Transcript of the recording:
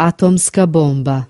Atomska bomba.